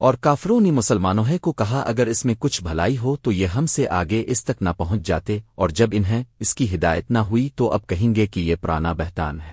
اور کافروں نے مسلمانوں کو کہا، اگر اس میں کچھ بھلائی ہو تو یہ ہم سے آگے اس تک نہ پہنچ جاتے، اور جب انہیں اس کی ہدایت نہ ہوئی تو اب کہیں گے کہ یہ پرانا بہتان ہے۔